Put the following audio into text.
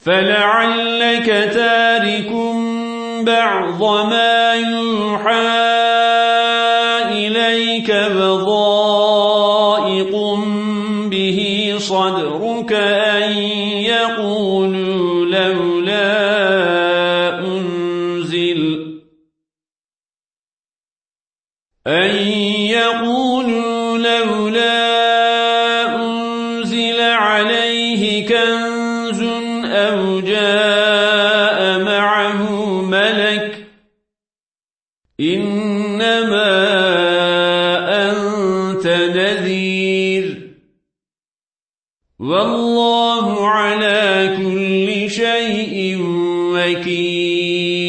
فلعلك تارك بعض ما يوحى إليك بضائق به صدرك أن يقولوا لولا أنزل أن يقولوا لولا أنزل عليه كنز أو جاء معه ملك إنما أنت نذير والله على كل شيء وكيل